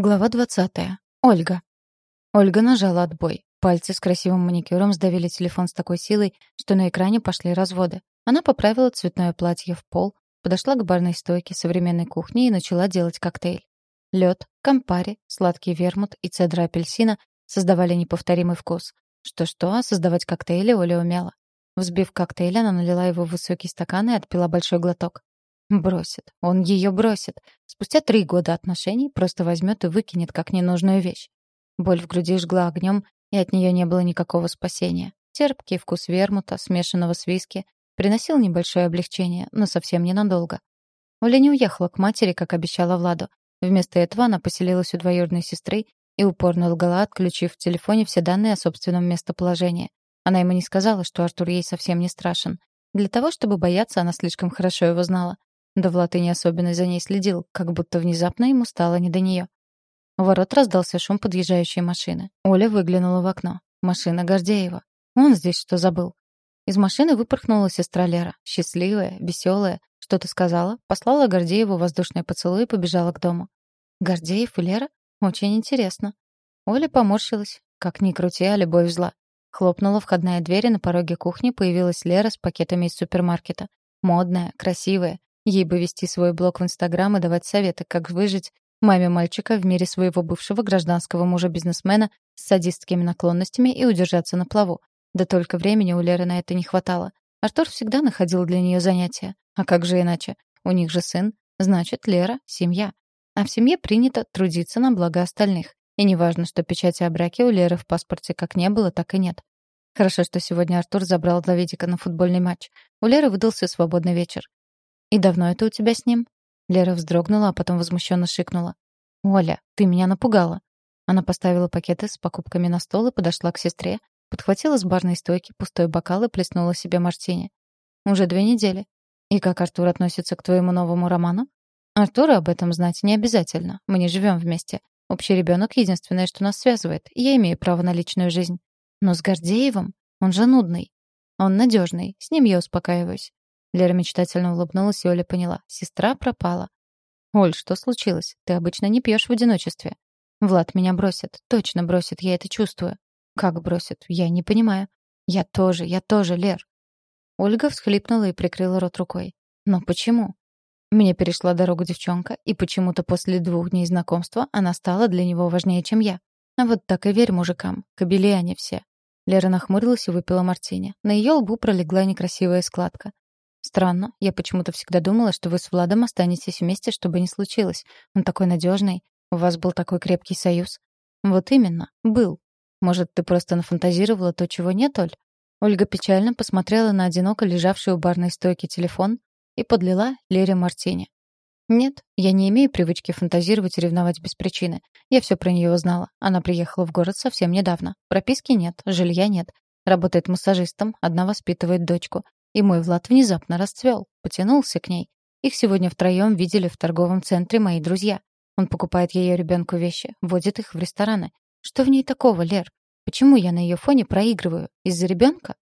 Глава 20. Ольга. Ольга нажала отбой. Пальцы с красивым маникюром сдавили телефон с такой силой, что на экране пошли разводы. Она поправила цветное платье в пол, подошла к барной стойке современной кухни и начала делать коктейль. Лед, кампари, сладкий вермут и цедра апельсина создавали неповторимый вкус. Что-что, а создавать коктейли Оля умела. Взбив коктейль, она налила его в высокий стакан и отпила большой глоток. Бросит. Он ее бросит. Спустя три года отношений просто возьмет и выкинет как ненужную вещь. Боль в груди жгла огнем, и от нее не было никакого спасения. Терпкий вкус вермута, смешанного с виски, приносил небольшое облегчение, но совсем ненадолго. Оля не уехала к матери, как обещала Владу. Вместо этого она поселилась у двоюродной сестры и упорно лгала, отключив в телефоне все данные о собственном местоположении. Она ему не сказала, что Артур ей совсем не страшен. Для того, чтобы бояться, она слишком хорошо его знала. И не особенно за ней следил, как будто внезапно ему стало не до нее. У ворот раздался шум подъезжающей машины. Оля выглянула в окно. Машина Гордеева. Он здесь что забыл? Из машины выпорхнула сестра Лера. Счастливая, веселая. Что-то сказала, послала Гордееву воздушный поцелуй и побежала к дому. Гордеев и Лера? Очень интересно. Оля поморщилась. Как ни крути, а любовь зла. Хлопнула входная дверь, и на пороге кухни появилась Лера с пакетами из супермаркета. Модная, красивая, Ей бы вести свой блог в Инстаграм и давать советы, как выжить маме мальчика в мире своего бывшего гражданского мужа-бизнесмена с садистскими наклонностями и удержаться на плаву. Да только времени у Леры на это не хватало. Артур всегда находил для нее занятия. А как же иначе? У них же сын. Значит, Лера — семья. А в семье принято трудиться на благо остальных. И неважно, что печати о браке у Леры в паспорте как не было, так и нет. Хорошо, что сегодня Артур забрал Давидика на футбольный матч. У Леры выдался свободный вечер. «И давно это у тебя с ним?» Лера вздрогнула, а потом возмущенно шикнула. «Оля, ты меня напугала». Она поставила пакеты с покупками на стол и подошла к сестре, подхватила с барной стойки пустой бокал и плеснула себе мартини. «Уже две недели. И как Артур относится к твоему новому роману?» «Артуру об этом знать не обязательно. Мы не живем вместе. Общий ребенок — единственное, что нас связывает. Я имею право на личную жизнь. Но с Гордеевым? Он же нудный. Он надежный. С ним я успокаиваюсь. Лера мечтательно улыбнулась, и Оля поняла. Сестра пропала. «Оль, что случилось? Ты обычно не пьешь в одиночестве». «Влад меня бросит. Точно бросит, я это чувствую». «Как бросит? Я не понимаю». «Я тоже, я тоже, Лер». Ольга всхлипнула и прикрыла рот рукой. «Но почему?» Мне перешла дорогу девчонка, и почему-то после двух дней знакомства она стала для него важнее, чем я. А вот так и верь мужикам. Кобели они все. Лера нахмурилась и выпила мартини. На ее лбу пролегла некрасивая складка. Странно. Я почему-то всегда думала, что вы с Владом останетесь вместе, чтобы не случилось. Он такой надежный. У вас был такой крепкий союз. Вот именно. Был. Может, ты просто нафантазировала то, чего нет, Оль? Ольга печально посмотрела на одиноко лежавший у барной стойки телефон и подлила Лере мартини. «Нет, я не имею привычки фантазировать и ревновать без причины. Я все про нее узнала. Она приехала в город совсем недавно. Прописки нет, жилья нет. Работает массажистом, одна воспитывает дочку. И мой Влад внезапно расцвел, потянулся к ней. Их сегодня втроем видели в торговом центре мои друзья. Он покупает ее ребенку вещи, водит их в рестораны. Что в ней такого, Лер? Почему я на ее фоне проигрываю? Из-за ребенка?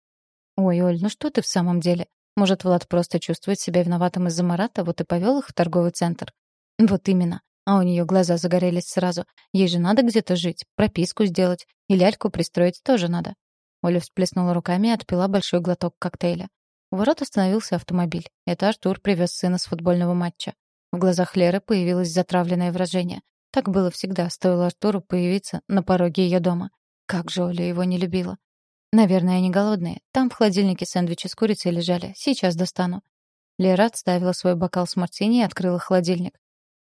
Ой, Оль, ну что ты в самом деле? Может, Влад просто чувствует себя виноватым из-за Марата, вот и повел их в торговый центр? Вот именно. А у нее глаза загорелись сразу. Ей же надо где-то жить, прописку сделать. И ляльку пристроить тоже надо. Оля всплеснула руками и отпила большой глоток коктейля. У ворот остановился автомобиль. Это Артур привез сына с футбольного матча. В глазах Леры появилось затравленное выражение. Так было всегда, стоило Артуру появиться на пороге ее дома. Как же Оля его не любила. Наверное, они голодные. Там в холодильнике сэндвичи с курицей лежали. Сейчас достану. Лера отставила свой бокал с мартини и открыла холодильник.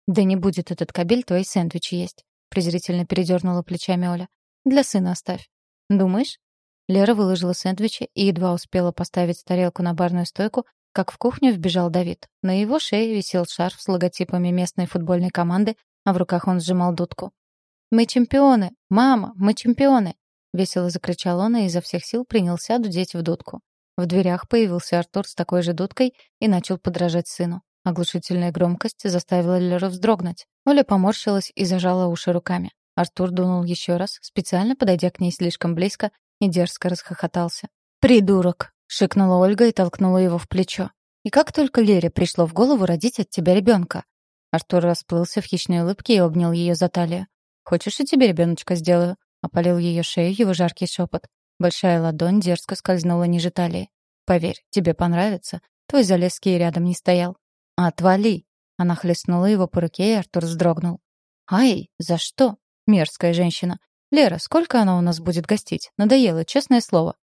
«Да не будет этот кабель твои сэндвичи есть», — презрительно передернула плечами Оля. «Для сына оставь». «Думаешь?» Лера выложила сэндвичи и едва успела поставить тарелку на барную стойку, как в кухню вбежал Давид. На его шее висел шарф с логотипами местной футбольной команды, а в руках он сжимал дудку. «Мы чемпионы! Мама, мы чемпионы!» Весело закричал он и изо всех сил принялся дудеть в дудку. В дверях появился Артур с такой же дудкой и начал подражать сыну. Оглушительная громкость заставила Леру вздрогнуть. Оля поморщилась и зажала уши руками. Артур дунул еще раз, специально подойдя к ней слишком близко и дерзко расхохотался. «Придурок!» — шикнула Ольга и толкнула его в плечо. «И как только Лере пришло в голову родить от тебя ребенка?» Артур расплылся в хищной улыбке и обнял ее за талию. Хочешь, и тебе ребеночка сделаю?» — опалил ее шею его жаркий шепот. Большая ладонь дерзко скользнула ниже талии. «Поверь, тебе понравится. Твой Залесский рядом не стоял». «Отвали!» Она хлестнула его по руке, и Артур вздрогнул. «Ай, за что?» Мерзкая женщина. «Лера, сколько она у нас будет гостить? Надоело, честное слово».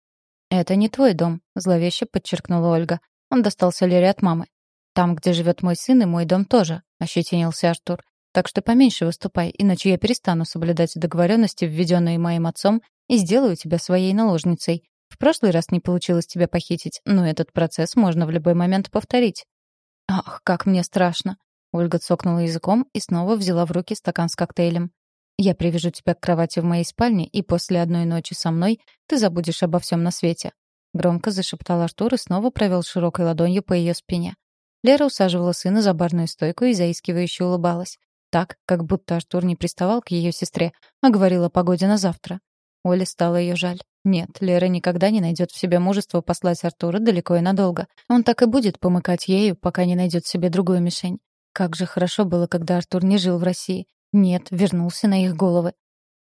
«Это не твой дом», — зловеще подчеркнула Ольга. «Он достался Лере от мамы». «Там, где живет мой сын, и мой дом тоже», — ощетинился Артур. «Так что поменьше выступай, иначе я перестану соблюдать договоренности, введенные моим отцом, и сделаю тебя своей наложницей. В прошлый раз не получилось тебя похитить, но этот процесс можно в любой момент повторить». «Ах, как мне страшно!» Ольга цокнула языком и снова взяла в руки стакан с коктейлем. «Я привяжу тебя к кровати в моей спальне, и после одной ночи со мной ты забудешь обо всем на свете». Громко зашептал Артур и снова провел широкой ладонью по ее спине. Лера усаживала сына за барную стойку и заискивающе улыбалась. Так, как будто Артур не приставал к ее сестре, а говорил о погоде на завтра. Оле стало ее жаль. Нет, Лера никогда не найдет в себе мужество послать Артура далеко и надолго. Он так и будет помыкать ею, пока не найдет себе другую мишень. Как же хорошо было, когда Артур не жил в России. Нет, вернулся на их головы.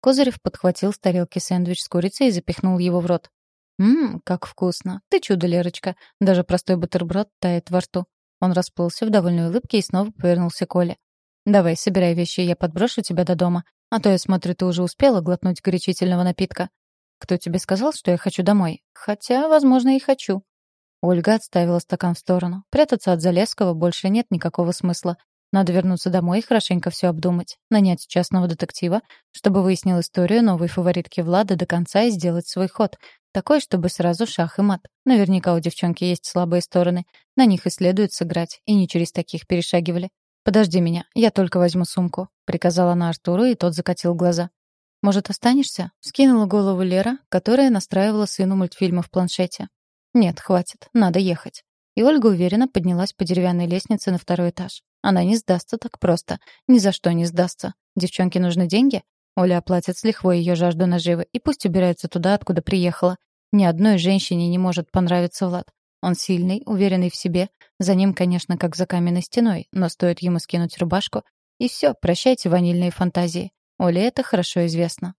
Козырев подхватил с тарелки сэндвич с курицей и запихнул его в рот. «Ммм, как вкусно. Ты чудо, Лерочка. Даже простой бутерброд тает во рту». Он расплылся в довольной улыбке и снова повернулся к Оле. «Давай, собирай вещи, я подброшу тебя до дома. А то я смотрю, ты уже успела глотнуть горячительного напитка. Кто тебе сказал, что я хочу домой? Хотя, возможно, и хочу». Ольга отставила стакан в сторону. Прятаться от Залесского больше нет никакого смысла. Надо вернуться домой и хорошенько все обдумать. Нанять частного детектива, чтобы выяснил историю новой фаворитки Влада до конца и сделать свой ход. Такой, чтобы сразу шах и мат. Наверняка у девчонки есть слабые стороны. На них и следует сыграть, и не через таких перешагивали. «Подожди меня, я только возьму сумку», — приказала она Артуру, и тот закатил глаза. «Может, останешься?» — скинула голову Лера, которая настраивала сыну мультфильмы в планшете. «Нет, хватит, надо ехать». И Ольга уверенно поднялась по деревянной лестнице на второй этаж. Она не сдастся так просто. Ни за что не сдастся. Девчонке нужны деньги? Оля оплатит с лихвой ее жажду наживы и пусть убирается туда, откуда приехала. Ни одной женщине не может понравиться Влад. Он сильный, уверенный в себе. За ним, конечно, как за каменной стеной, но стоит ему скинуть рубашку, и все, прощайте ванильные фантазии. Оле это хорошо известно.